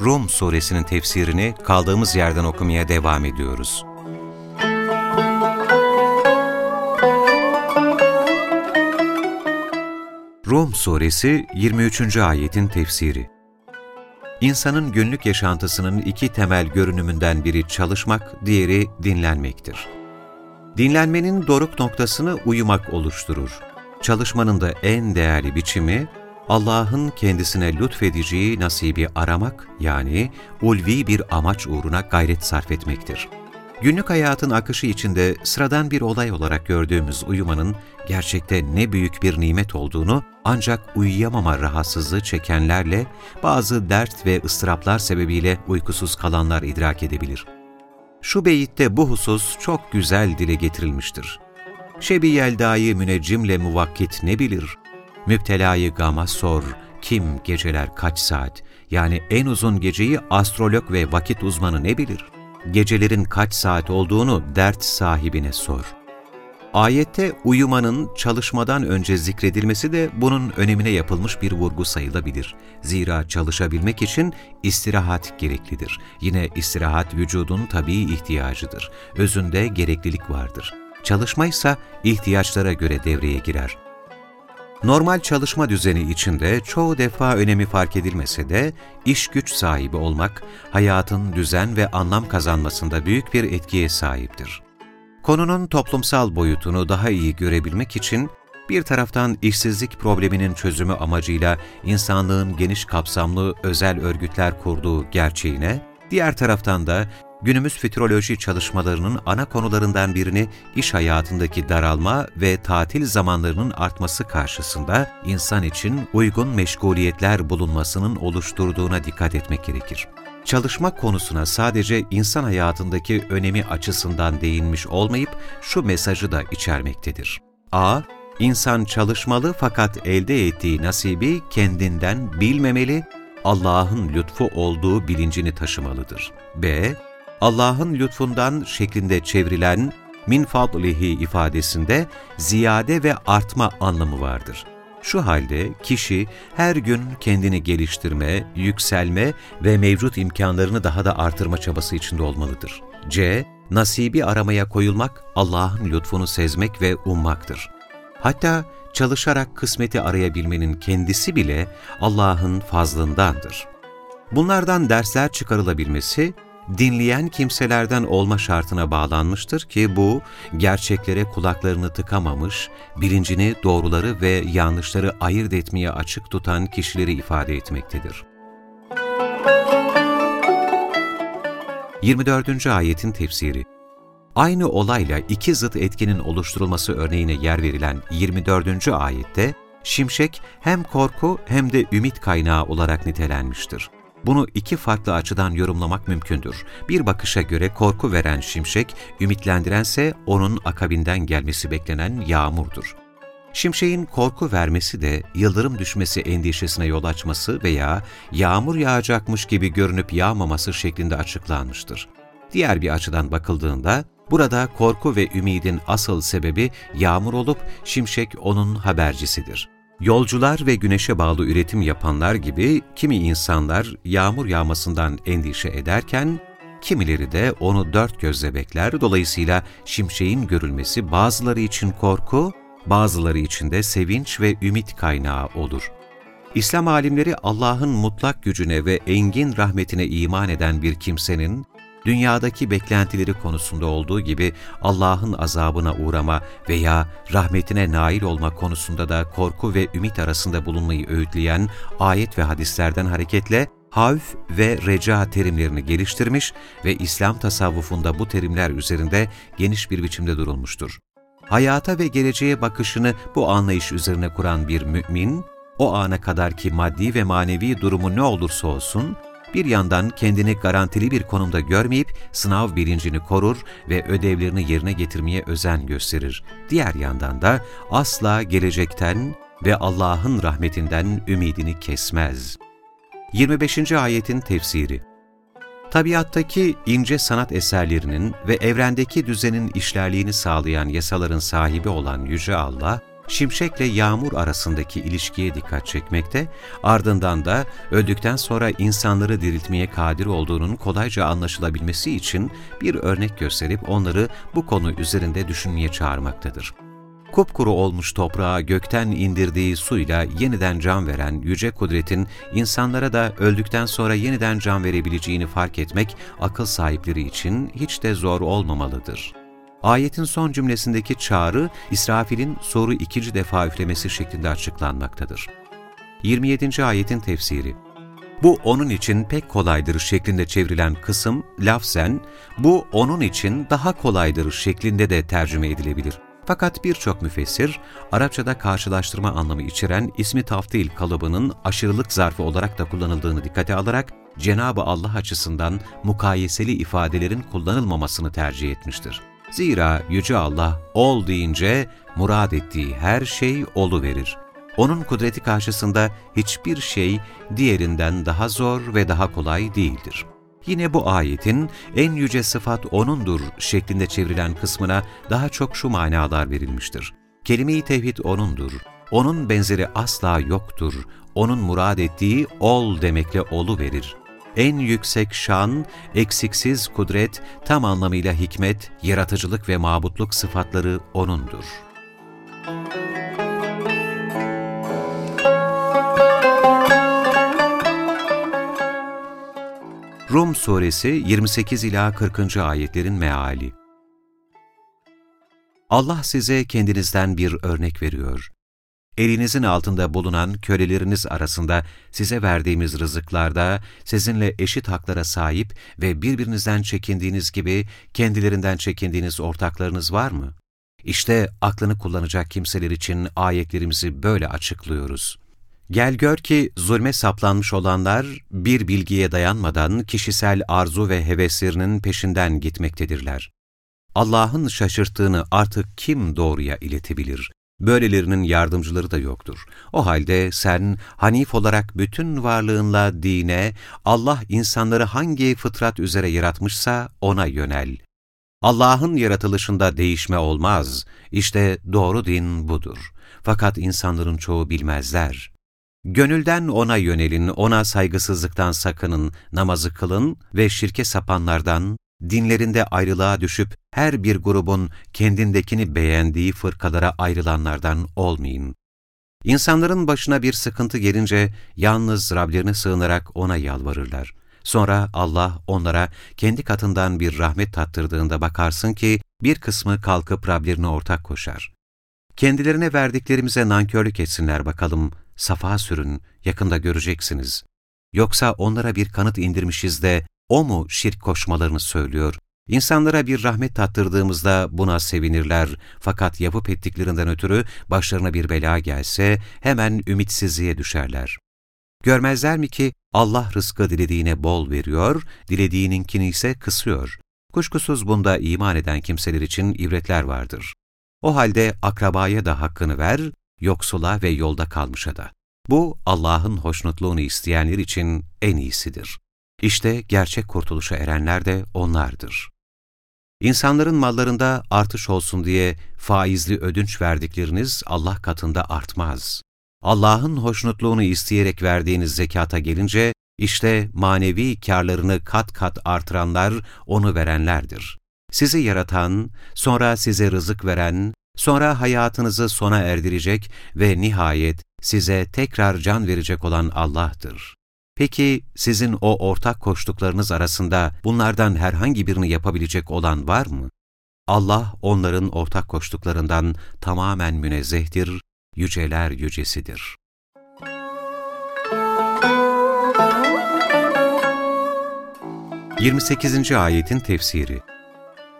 Rum suresinin tefsirini kaldığımız yerden okumaya devam ediyoruz. Rum suresi 23. ayetin tefsiri İnsanın günlük yaşantısının iki temel görünümünden biri çalışmak, diğeri dinlenmektir. Dinlenmenin doruk noktasını uyumak oluşturur. Çalışmanın da en değerli biçimi, Allah'ın kendisine lütfedeceği nasibi aramak yani ulvi bir amaç uğruna gayret sarf etmektir. Günlük hayatın akışı içinde sıradan bir olay olarak gördüğümüz uyumanın gerçekte ne büyük bir nimet olduğunu ancak uyuyamama rahatsızlığı çekenlerle bazı dert ve ıstıraplar sebebiyle uykusuz kalanlar idrak edebilir. Şu beyitte bu husus çok güzel dile getirilmiştir. Şebi Yelda'yı müneccimle muvakkit ne bilir? Müptelayı gama sor, kim geceler kaç saat? Yani en uzun geceyi astrolog ve vakit uzmanı ne bilir? Gecelerin kaç saat olduğunu dert sahibine sor. Ayette uyumanın çalışmadan önce zikredilmesi de bunun önemine yapılmış bir vurgu sayılabilir. Zira çalışabilmek için istirahat gereklidir. Yine istirahat vücudun tabii ihtiyacıdır. Özünde gereklilik vardır. Çalışma ise ihtiyaçlara göre devreye girer. Normal çalışma düzeni içinde çoğu defa önemi fark edilmese de iş güç sahibi olmak, hayatın düzen ve anlam kazanmasında büyük bir etkiye sahiptir. Konunun toplumsal boyutunu daha iyi görebilmek için bir taraftan işsizlik probleminin çözümü amacıyla insanlığın geniş kapsamlı özel örgütler kurduğu gerçeğine, diğer taraftan da günümüz fütüroloji çalışmalarının ana konularından birini iş hayatındaki daralma ve tatil zamanlarının artması karşısında insan için uygun meşguliyetler bulunmasının oluşturduğuna dikkat etmek gerekir. Çalışma konusuna sadece insan hayatındaki önemi açısından değinmiş olmayıp şu mesajı da içermektedir. A. İnsan çalışmalı fakat elde ettiği nasibi kendinden bilmemeli, Allah'ın lütfu olduğu bilincini taşımalıdır. B. Allah'ın lütfundan şeklinde çevrilen min fadlihi ifadesinde ziyade ve artma anlamı vardır. Şu halde kişi her gün kendini geliştirme, yükselme ve mevcut imkanlarını daha da artırma çabası içinde olmalıdır. C. Nasibi aramaya koyulmak, Allah'ın lütfunu sezmek ve ummaktır. Hatta çalışarak kısmeti arayabilmenin kendisi bile Allah'ın fazlındandır. Bunlardan dersler çıkarılabilmesi, dinleyen kimselerden olma şartına bağlanmıştır ki bu, gerçeklere kulaklarını tıkamamış, bilincini doğruları ve yanlışları ayırt etmeye açık tutan kişileri ifade etmektedir. 24. Ayetin Tefsiri Aynı olayla iki zıt etkinin oluşturulması örneğine yer verilen 24. ayette, şimşek hem korku hem de ümit kaynağı olarak nitelenmiştir. Bunu iki farklı açıdan yorumlamak mümkündür. Bir bakışa göre korku veren şimşek, ümitlendirense onun akabinden gelmesi beklenen yağmurdur. Şimşeğin korku vermesi de yıldırım düşmesi endişesine yol açması veya yağmur yağacakmış gibi görünüp yağmaması şeklinde açıklanmıştır. Diğer bir açıdan bakıldığında, burada korku ve ümidin asıl sebebi yağmur olup şimşek onun habercisidir. Yolcular ve güneşe bağlı üretim yapanlar gibi kimi insanlar yağmur yağmasından endişe ederken, kimileri de onu dört gözle bekler. Dolayısıyla şimşeğin görülmesi bazıları için korku, bazıları için de sevinç ve ümit kaynağı olur. İslam alimleri Allah'ın mutlak gücüne ve engin rahmetine iman eden bir kimsenin, dünyadaki beklentileri konusunda olduğu gibi Allah'ın azabına uğrama veya rahmetine nail olma konusunda da korku ve ümit arasında bulunmayı öğütleyen ayet ve hadislerden hareketle havf ve reca terimlerini geliştirmiş ve İslam tasavvufunda bu terimler üzerinde geniş bir biçimde durulmuştur. Hayata ve geleceğe bakışını bu anlayış üzerine kuran bir mümin, o ana kadar ki maddi ve manevi durumu ne olursa olsun, bir yandan kendini garantili bir konumda görmeyip sınav bilincini korur ve ödevlerini yerine getirmeye özen gösterir. Diğer yandan da asla gelecekten ve Allah'ın rahmetinden ümidini kesmez. 25. ayetin tefsiri Tabiattaki ince sanat eserlerinin ve evrendeki düzenin işlerliğini sağlayan yasaların sahibi olan Yüce Allah, şimşekle yağmur arasındaki ilişkiye dikkat çekmekte, ardından da öldükten sonra insanları diriltmeye kadir olduğunun kolayca anlaşılabilmesi için bir örnek gösterip onları bu konu üzerinde düşünmeye çağırmaktadır kupkuru olmuş toprağa gökten indirdiği suyla yeniden can veren yüce kudretin insanlara da öldükten sonra yeniden can verebileceğini fark etmek akıl sahipleri için hiç de zor olmamalıdır. Ayetin son cümlesindeki çağrı, İsrafil'in soru ikinci defa üflemesi şeklinde açıklanmaktadır. 27. ayetin tefsiri bu onun için pek kolaydır şeklinde çevrilen kısım lafzen, bu onun için daha kolaydır şeklinde de tercüme edilebilir. Fakat birçok müfessir, Arapçada karşılaştırma anlamı içeren ismi taftil kalıbının aşırılık zarfı olarak da kullanıldığını dikkate alarak, Cenab-ı Allah açısından mukayeseli ifadelerin kullanılmamasını tercih etmiştir. Zira Yüce Allah, ol deyince murad ettiği her şey olu verir. Onun kudreti karşısında hiçbir şey diğerinden daha zor ve daha kolay değildir. Yine bu ayetin en yüce sıfat O'nundur şeklinde çevrilen kısmına daha çok şu manalar verilmiştir. Kelime-i tevhid O'nundur. O'nun benzeri asla yoktur. O'nun murad ettiği ol demekle olu verir. En yüksek şan, eksiksiz kudret, tam anlamıyla hikmet, yaratıcılık ve mabutluk sıfatları O'nundur. Rum Suresi 28 ila 40. ayetlerin meali. Allah size kendinizden bir örnek veriyor. Elinizin altında bulunan köleleriniz arasında size verdiğimiz rızıklarda sizinle eşit haklara sahip ve birbirinizden çekindiğiniz gibi kendilerinden çekindiğiniz ortaklarınız var mı? İşte aklını kullanacak kimseler için ayetlerimizi böyle açıklıyoruz. Gel gör ki zulme saplanmış olanlar bir bilgiye dayanmadan kişisel arzu ve heveslerinin peşinden gitmektedirler. Allah'ın şaşırttığını artık kim doğruya iletebilir? Böylelerinin yardımcıları da yoktur. O halde sen Hanif olarak bütün varlığınla dine, Allah insanları hangi fıtrat üzere yaratmışsa ona yönel. Allah'ın yaratılışında değişme olmaz. İşte doğru din budur. Fakat insanların çoğu bilmezler. Gönülden ona yönelin, ona saygısızlıktan sakının, namazı kılın ve şirke sapanlardan, dinlerinde ayrılığa düşüp her bir grubun kendindekini beğendiği fırkalara ayrılanlardan olmayın. İnsanların başına bir sıkıntı gelince yalnız Rablerine sığınarak ona yalvarırlar. Sonra Allah onlara kendi katından bir rahmet tattırdığında bakarsın ki bir kısmı kalkıp Rablerine ortak koşar. Kendilerine verdiklerimize nankörlük etsinler bakalım, safa sürün, yakında göreceksiniz. Yoksa onlara bir kanıt indirmişiz de o mu şirk koşmalarını söylüyor? İnsanlara bir rahmet tattırdığımızda buna sevinirler fakat yapıp ettiklerinden ötürü başlarına bir bela gelse hemen ümitsizliğe düşerler. Görmezler mi ki Allah rızkı dilediğine bol veriyor, dilediğininkini ise kısıyor. Kuşkusuz bunda iman eden kimseler için ibretler vardır. O halde akrabaya da hakkını ver, yoksula ve yolda kalmışa da. Bu Allah'ın hoşnutluğunu isteyenler için en iyisidir. İşte gerçek kurtuluşa erenler de onlardır. İnsanların mallarında artış olsun diye faizli ödünç verdikleriniz Allah katında artmaz. Allah'ın hoşnutluğunu isteyerek verdiğiniz zekata gelince, işte manevi karlarını kat kat artıranlar onu verenlerdir. Sizi yaratan, sonra size rızık veren, Sonra hayatınızı sona erdirecek ve nihayet size tekrar can verecek olan Allah'tır. Peki sizin o ortak koştuklarınız arasında bunlardan herhangi birini yapabilecek olan var mı? Allah onların ortak koştuklarından tamamen münezzehtir, yüceler yücesidir. Yirmi sekizinci ayetin tefsiri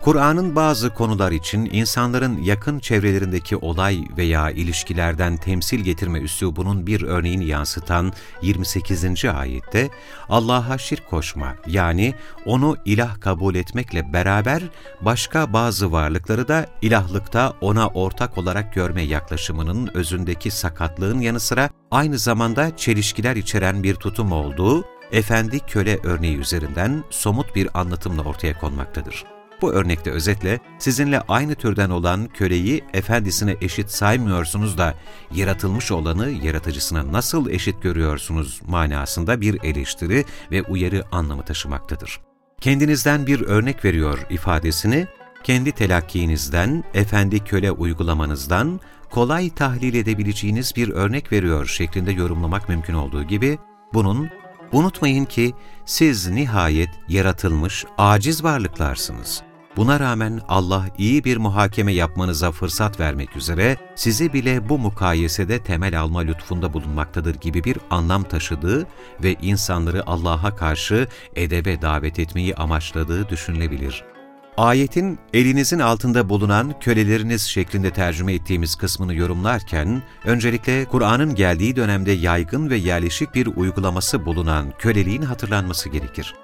Kur'an'ın bazı konular için insanların yakın çevrelerindeki olay veya ilişkilerden temsil getirme üslubunun bir örneğini yansıtan 28. ayette Allah'a şirk koşma yani onu ilah kabul etmekle beraber başka bazı varlıkları da ilahlıkta ona ortak olarak görme yaklaşımının özündeki sakatlığın yanı sıra aynı zamanda çelişkiler içeren bir tutum olduğu efendi köle örneği üzerinden somut bir anlatımla ortaya konmaktadır. Bu örnekte özetle sizinle aynı türden olan köleyi efendisine eşit saymıyorsunuz da yaratılmış olanı yaratıcısına nasıl eşit görüyorsunuz manasında bir eleştiri ve uyarı anlamı taşımaktadır. Kendinizden bir örnek veriyor ifadesini, kendi telakkinizden, efendi köle uygulamanızdan kolay tahlil edebileceğiniz bir örnek veriyor şeklinde yorumlamak mümkün olduğu gibi, bunun unutmayın ki siz nihayet yaratılmış, aciz varlıklarsınız. Buna rağmen Allah iyi bir muhakeme yapmanıza fırsat vermek üzere sizi bile bu mukayesede temel alma lütfunda bulunmaktadır gibi bir anlam taşıdığı ve insanları Allah'a karşı edebe davet etmeyi amaçladığı düşünülebilir. Ayetin elinizin altında bulunan köleleriniz şeklinde tercüme ettiğimiz kısmını yorumlarken, öncelikle Kur'an'ın geldiği dönemde yaygın ve yerleşik bir uygulaması bulunan köleliğin hatırlanması gerekir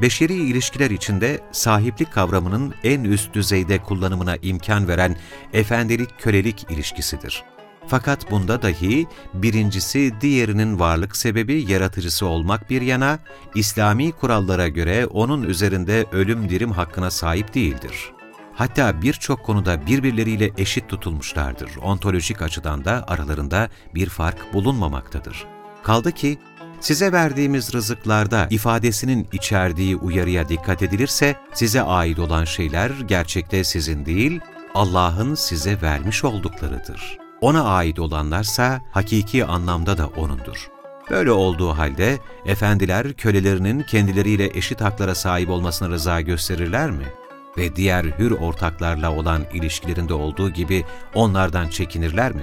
beşeri ilişkiler içinde sahiplik kavramının en üst düzeyde kullanımına imkan veren efendilik-kölelik ilişkisidir. Fakat bunda dahi birincisi diğerinin varlık sebebi yaratıcısı olmak bir yana, İslami kurallara göre onun üzerinde ölüm dirim hakkına sahip değildir. Hatta birçok konuda birbirleriyle eşit tutulmuşlardır. Ontolojik açıdan da aralarında bir fark bulunmamaktadır. Kaldı ki size verdiğimiz rızıklarda ifadesinin içerdiği uyarıya dikkat edilirse, size ait olan şeyler gerçekte sizin değil, Allah'ın size vermiş olduklarıdır. Ona ait olanlarsa hakiki anlamda da O'nundur. Böyle olduğu halde efendiler kölelerinin kendileriyle eşit haklara sahip olmasına rıza gösterirler mi? Ve diğer hür ortaklarla olan ilişkilerinde olduğu gibi onlardan çekinirler mi?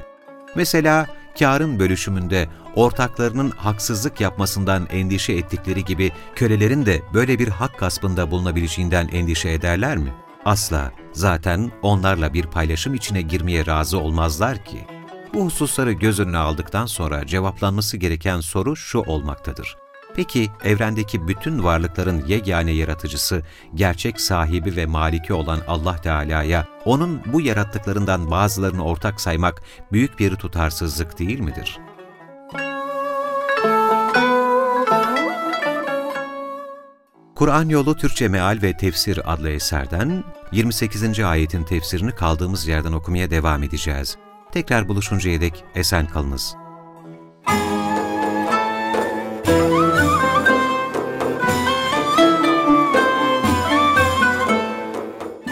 Mesela karın bölüşümünde ortaklarının haksızlık yapmasından endişe ettikleri gibi kölelerin de böyle bir hak gaspında bulunabileceğinden endişe ederler mi? Asla. Zaten onlarla bir paylaşım içine girmeye razı olmazlar ki. Bu hususları göz önüne aldıktan sonra cevaplanması gereken soru şu olmaktadır. Peki evrendeki bütün varlıkların yegane yaratıcısı, gerçek sahibi ve maliki olan Allah Teala'ya onun bu yarattıklarından bazılarını ortak saymak büyük bir tutarsızlık değil midir? Kur'an Yolu Türkçe Meal ve Tefsir adlı eserden 28. ayetin tefsirini kaldığımız yerden okumaya devam edeceğiz. Tekrar buluşuncaya dek esen kalınız.